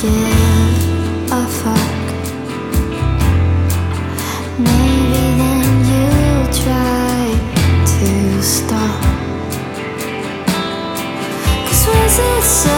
give a fuck. Maybe then you'll try to stop. Cause was it so?